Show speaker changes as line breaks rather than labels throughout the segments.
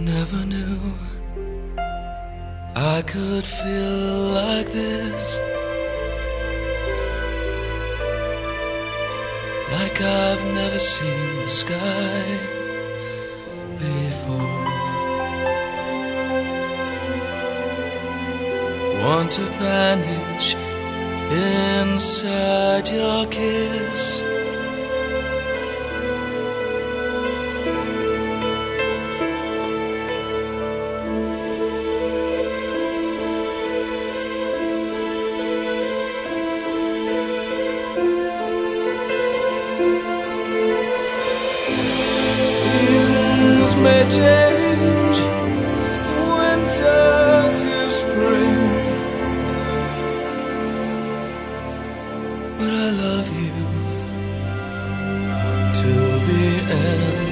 Never knew I could feel like this. Like I've never seen the sky before. Want to vanish inside your kiss. May change, winter to spring, but I love you until the end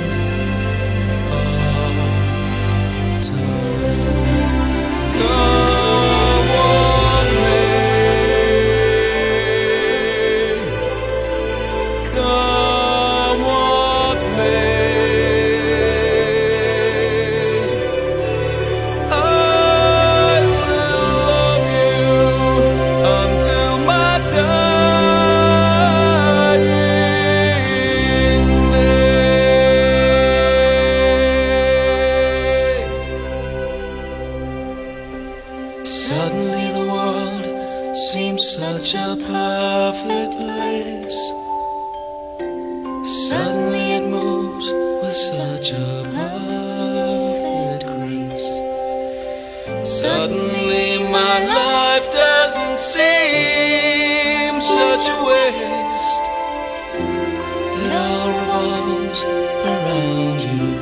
such a perfect place. Suddenly it moves with such a perfect grace. Suddenly my life doesn't seem such a waste. It all revolves around you.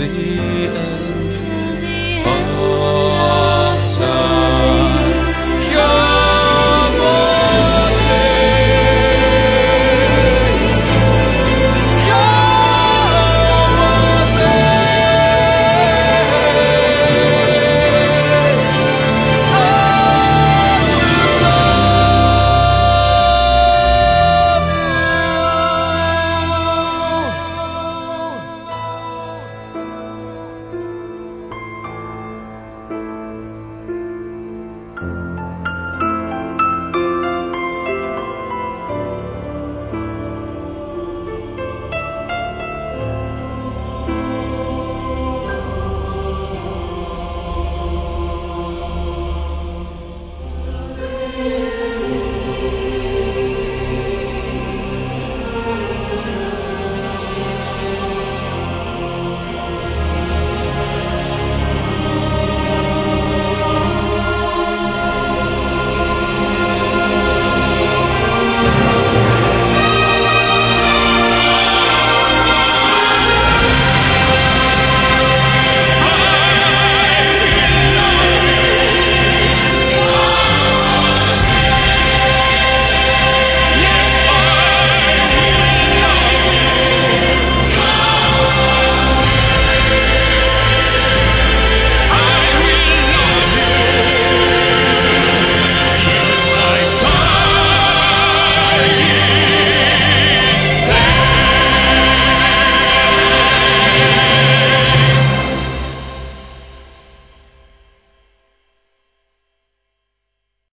The end